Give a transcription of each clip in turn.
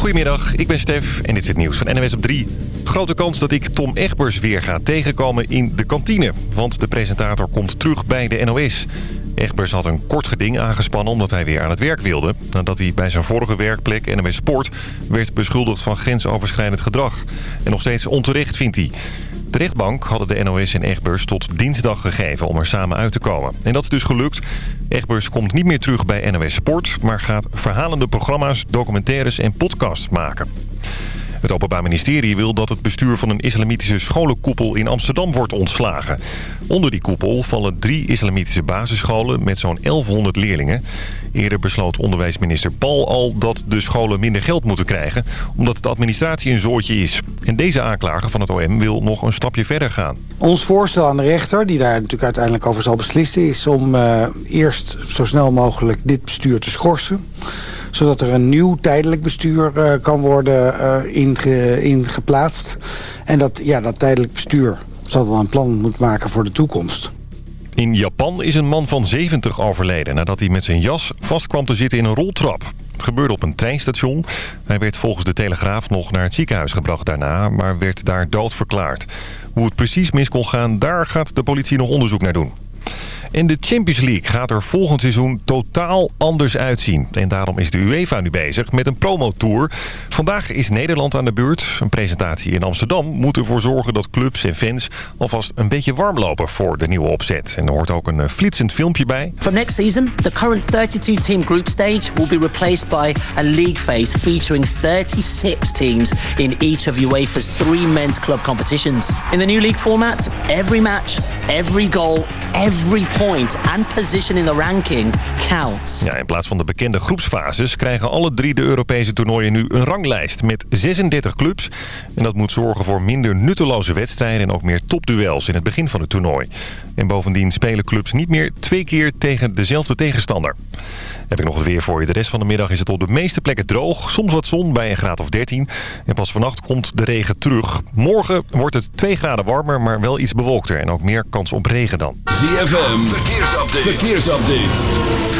Goedemiddag, ik ben Stef en dit is het nieuws van NWS op 3. Grote kans dat ik Tom Egbers weer ga tegenkomen in de kantine. Want de presentator komt terug bij de NOS. Egbers had een kort geding aangespannen omdat hij weer aan het werk wilde. Nadat hij bij zijn vorige werkplek, NOS Sport, werd beschuldigd van grensoverschrijdend gedrag. En nog steeds onterecht vindt hij. De rechtbank hadden de NOS en Egbers tot dinsdag gegeven om er samen uit te komen. En dat is dus gelukt. Egbers komt niet meer terug bij NOS Sport... maar gaat verhalende programma's, documentaires en podcasts maken. Het Openbaar Ministerie wil dat het bestuur van een islamitische scholenkoepel in Amsterdam wordt ontslagen. Onder die koepel vallen drie islamitische basisscholen met zo'n 1100 leerlingen. Eerder besloot onderwijsminister Paul al dat de scholen minder geld moeten krijgen... omdat de administratie een zoortje is. En deze aanklager van het OM wil nog een stapje verder gaan. Ons voorstel aan de rechter, die daar natuurlijk uiteindelijk over zal beslissen... is om uh, eerst zo snel mogelijk dit bestuur te schorsen zodat er een nieuw tijdelijk bestuur uh, kan worden uh, inge, ingeplaatst. En dat, ja, dat tijdelijk bestuur zal dan een plan moeten maken voor de toekomst. In Japan is een man van 70 overleden nadat hij met zijn jas vast kwam te zitten in een roltrap. Het gebeurde op een treinstation. Hij werd volgens de Telegraaf nog naar het ziekenhuis gebracht daarna, maar werd daar doodverklaard. Hoe het precies mis kon gaan, daar gaat de politie nog onderzoek naar doen. En de Champions League gaat er volgend seizoen totaal anders uitzien. En daarom is de UEFA nu bezig met een promotour. Vandaag is Nederland aan de beurt. Een presentatie in Amsterdam moet ervoor zorgen dat clubs en fans alvast een beetje warm lopen voor de nieuwe opzet. En er hoort ook een eh, flitsend filmpje bij. For next season, the current 32-team group stage will be replaced by a league phase featuring 36 teams in each of UEFA's three men's club competitions. In the new league format, every match, every goal, every point and position in the ranking counts. Ja, in plaats van de bekende groepsfases krijgen alle drie de Europese toernooien nu een ranglijst met 36 clubs. En dat moet zorgen voor minder nutteloze wedstrijden en ook meer topduels in het begin van het toernooi. En bovendien spelen clubs niet meer twee keer tegen dezelfde tegenstander. Heb ik nog het weer voor je. De rest van de middag is het op de meeste plekken droog. Soms wat zon bij een graad of 13. En pas vannacht komt de regen terug. Morgen wordt het 2 graden warmer, maar wel iets bewolkter. En ook meer kans op regen dan. ZFM, verkeersupdate. verkeersupdate.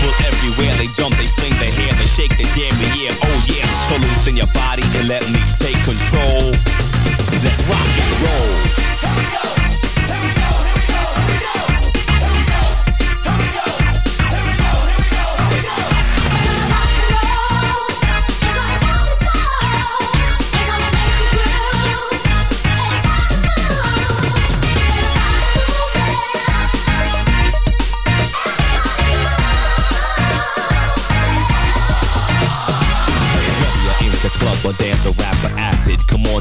People everywhere, they jump, they sing, they hair, they shake, they damn yeah, oh yeah. So loosen your body and let me take control. Let's rock and roll. Whether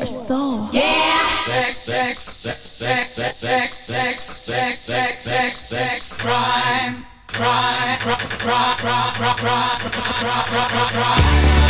your soul. Yeah. Sex, sex, sex, sex, sex, sex, sex, sex, sex, sex, crime, crime, crime, crime, crime, crime, crime, crime, crime, crime.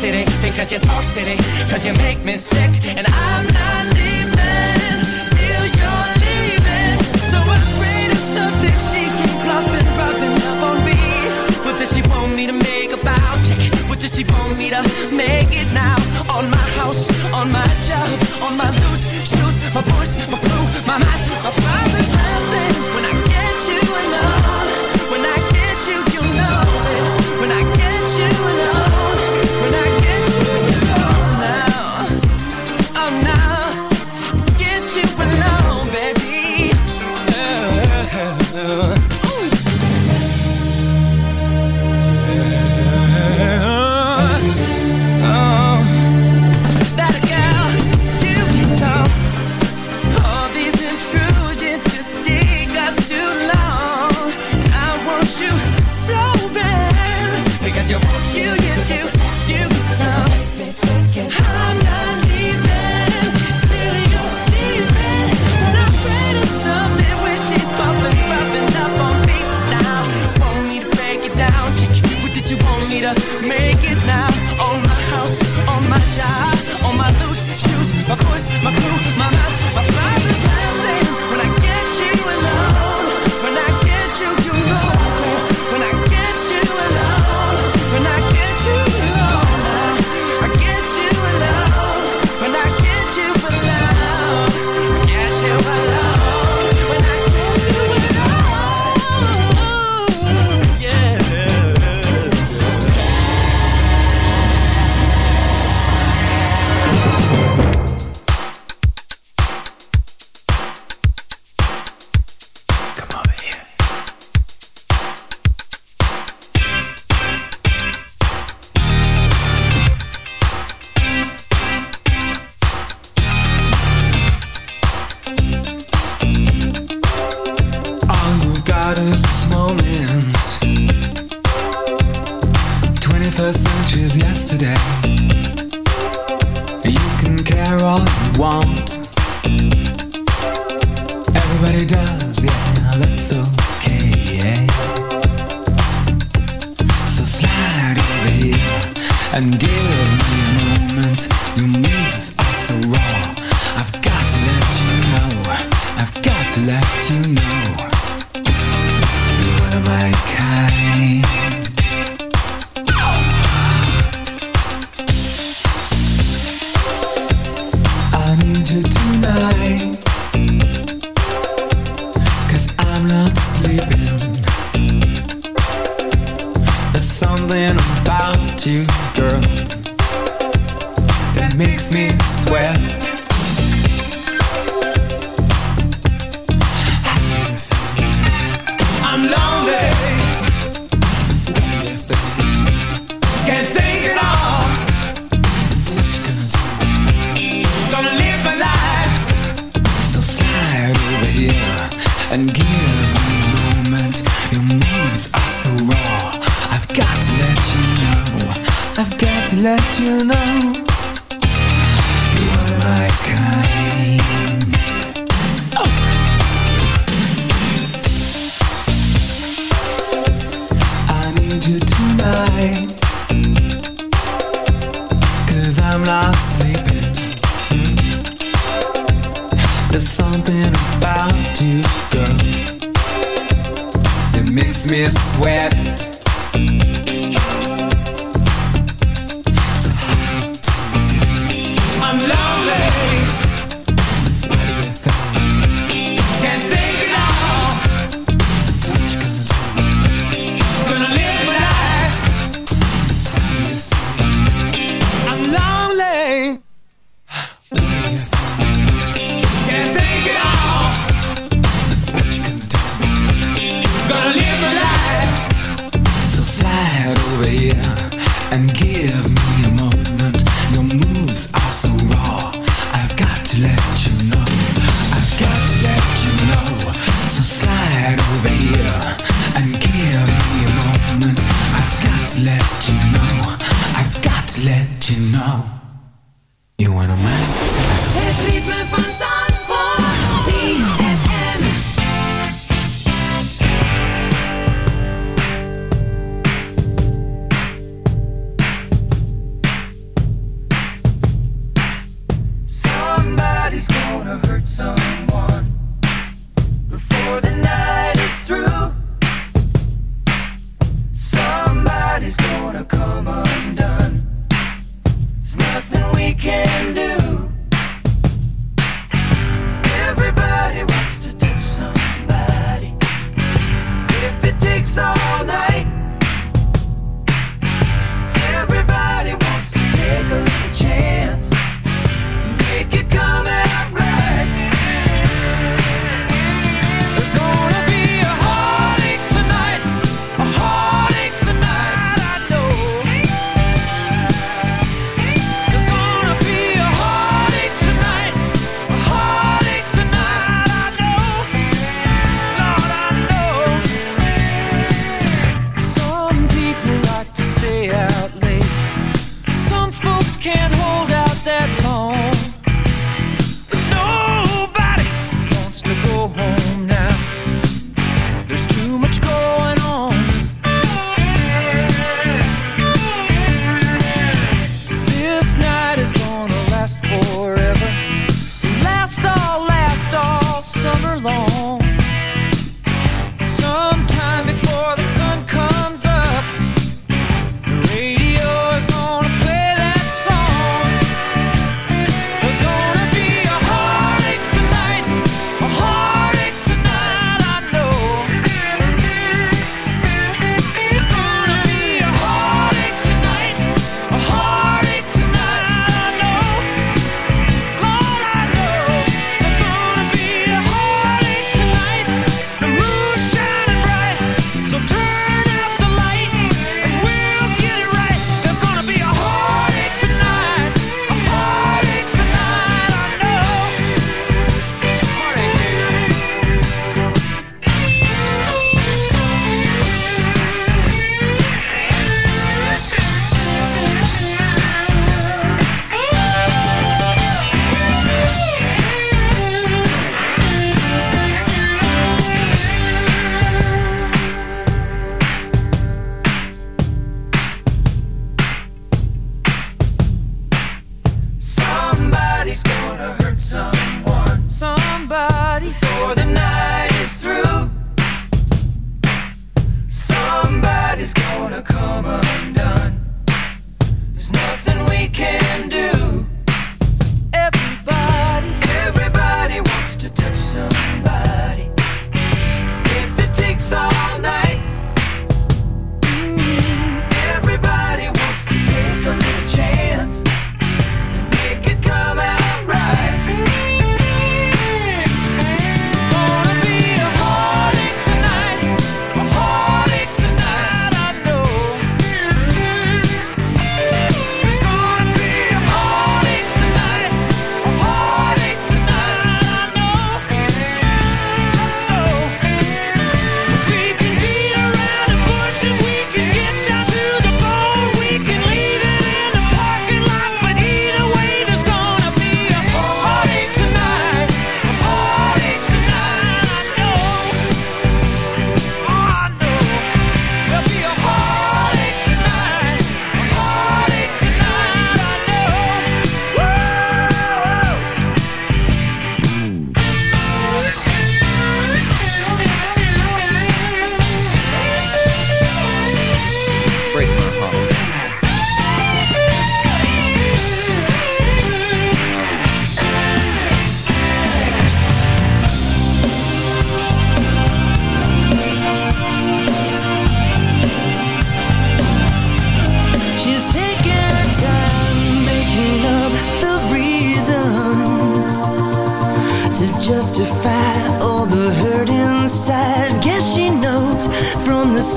city, cause you talk toxic, cause you make me sick, and I'm not leaving till you're leaving. So I'm afraid of something she keeps lost and dropping up on me. What does she want me to make about you? What does she want me to make it now? On my house, on my job, on my loot, shoes, my voice, my crew, my mind, my father's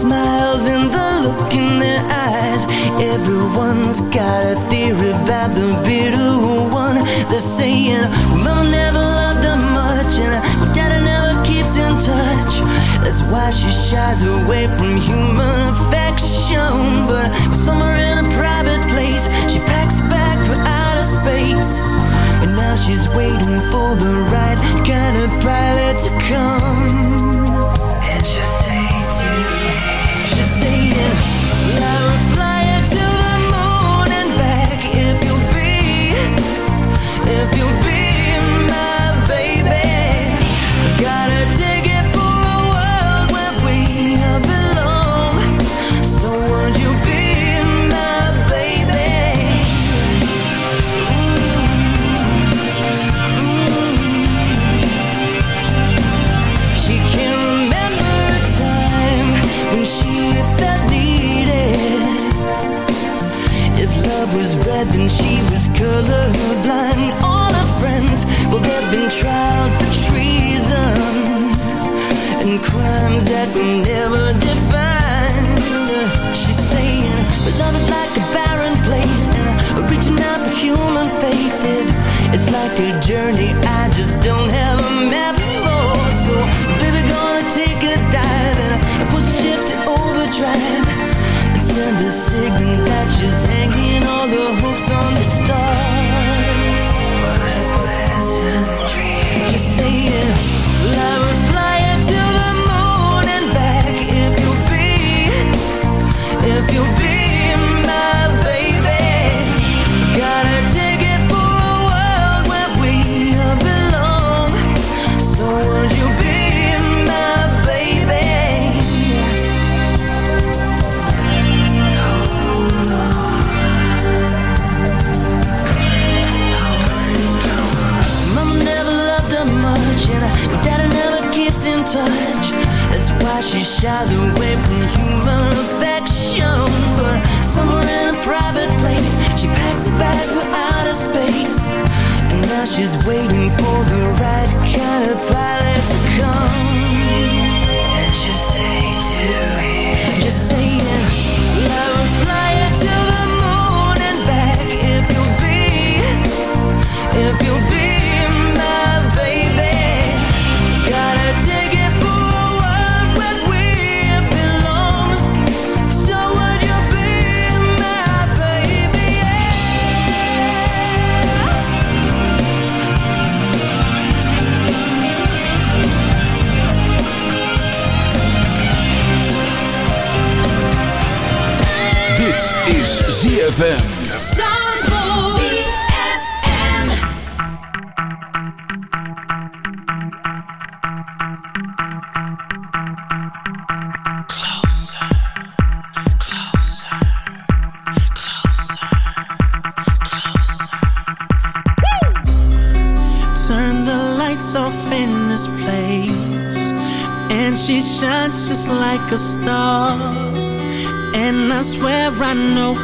smiles and the look in their eyes. Everyone's got a theory about the bitter one. They're saying, well, Mama never loved her much, and well, Daddy never keeps in touch. That's why she shies away from human affection. But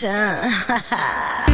神。哈 哈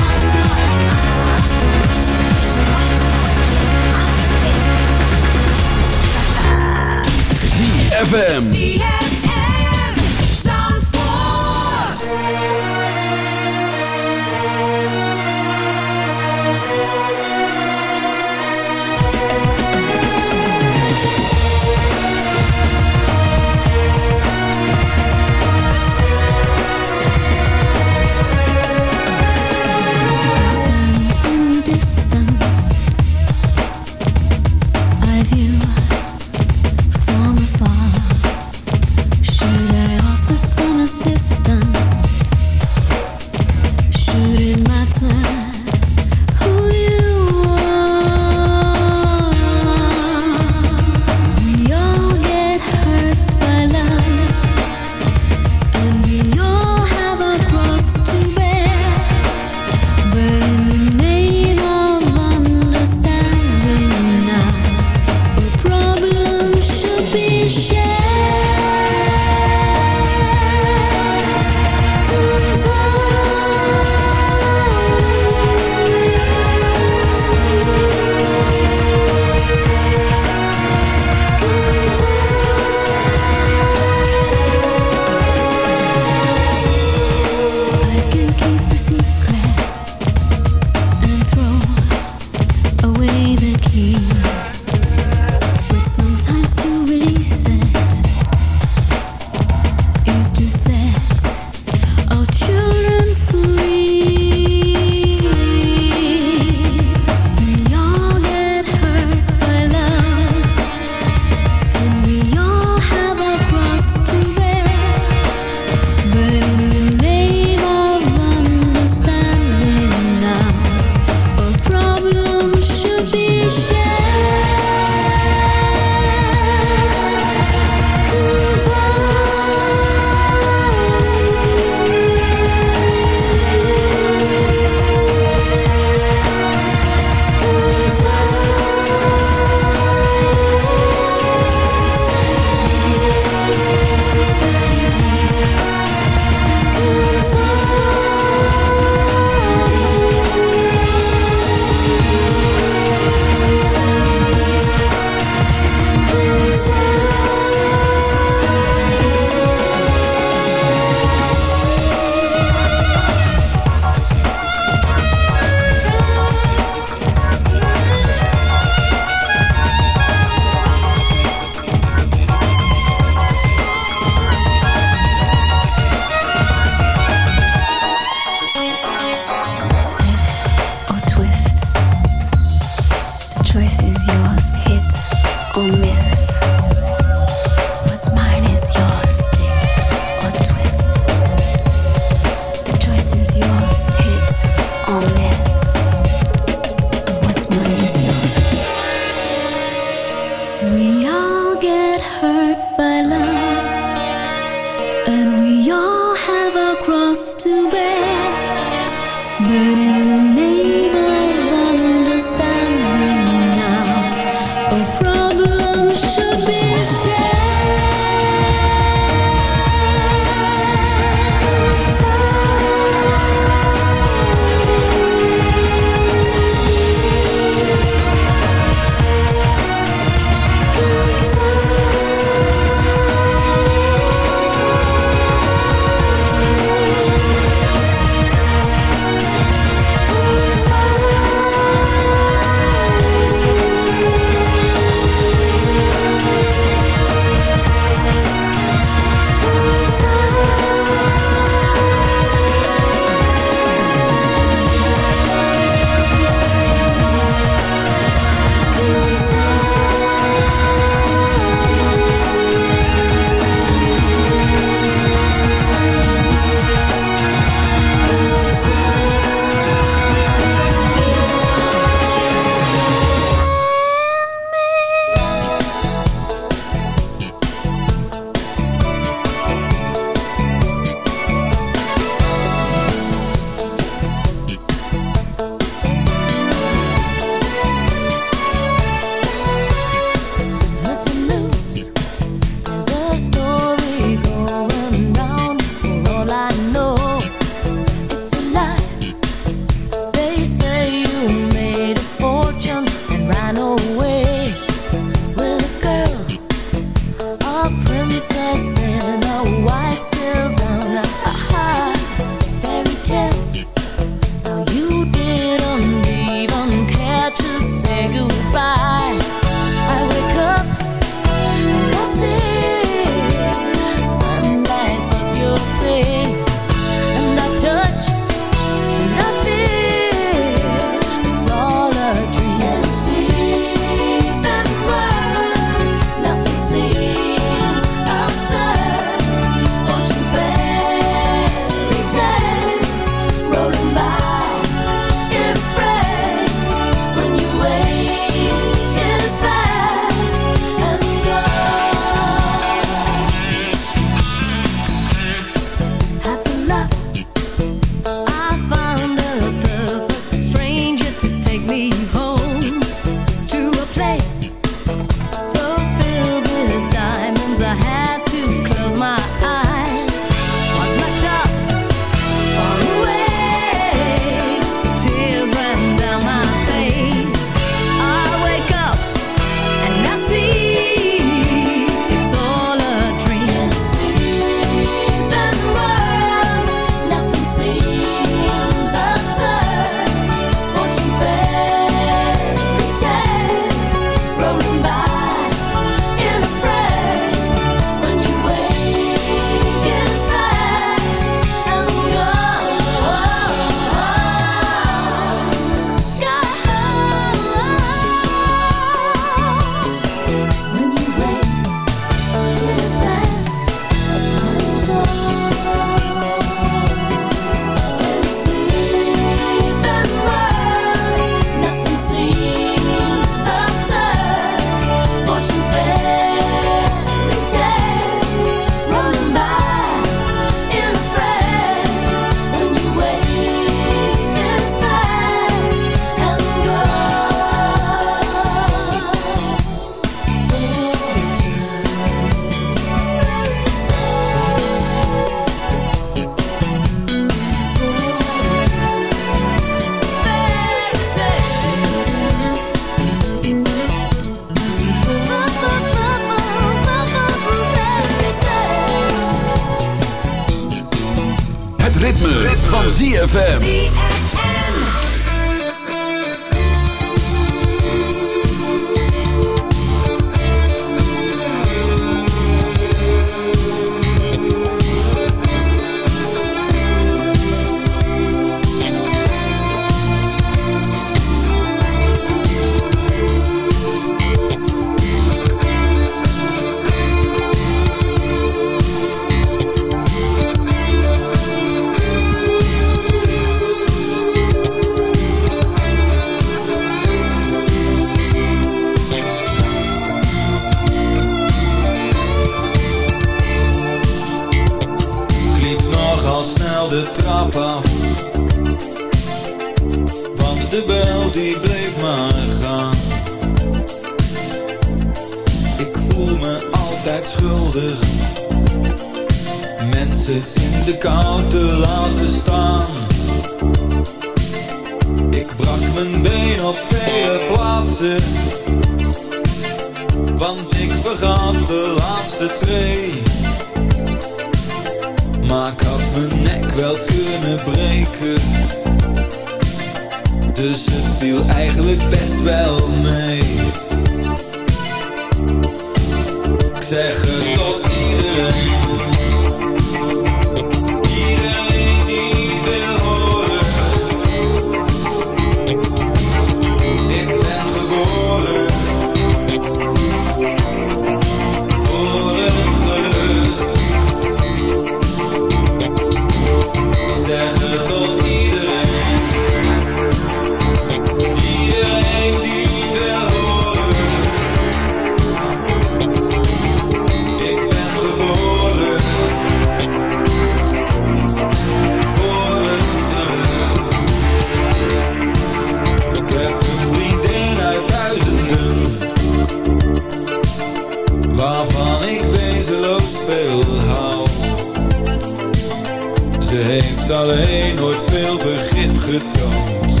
alleen nooit veel begrip getoond.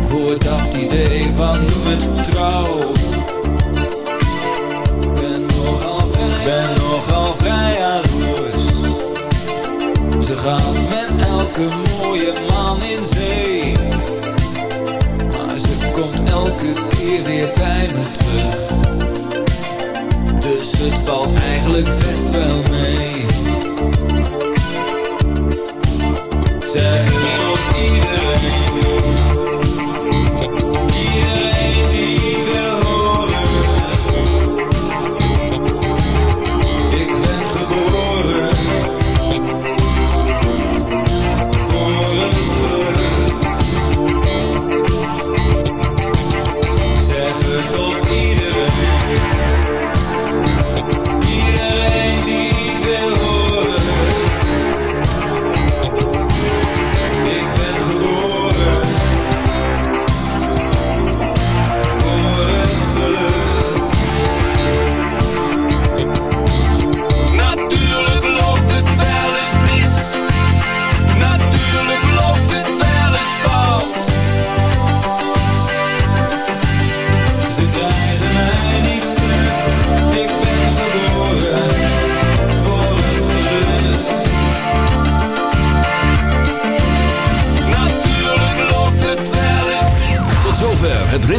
Voor dat idee van hoe het trouw Ik ben nogal vrij, ik ben nogal vrij Ze gaat met elke mooie man in zee. Maar ze komt elke keer weer bij me terug. Dus het valt eigenlijk best wel mee.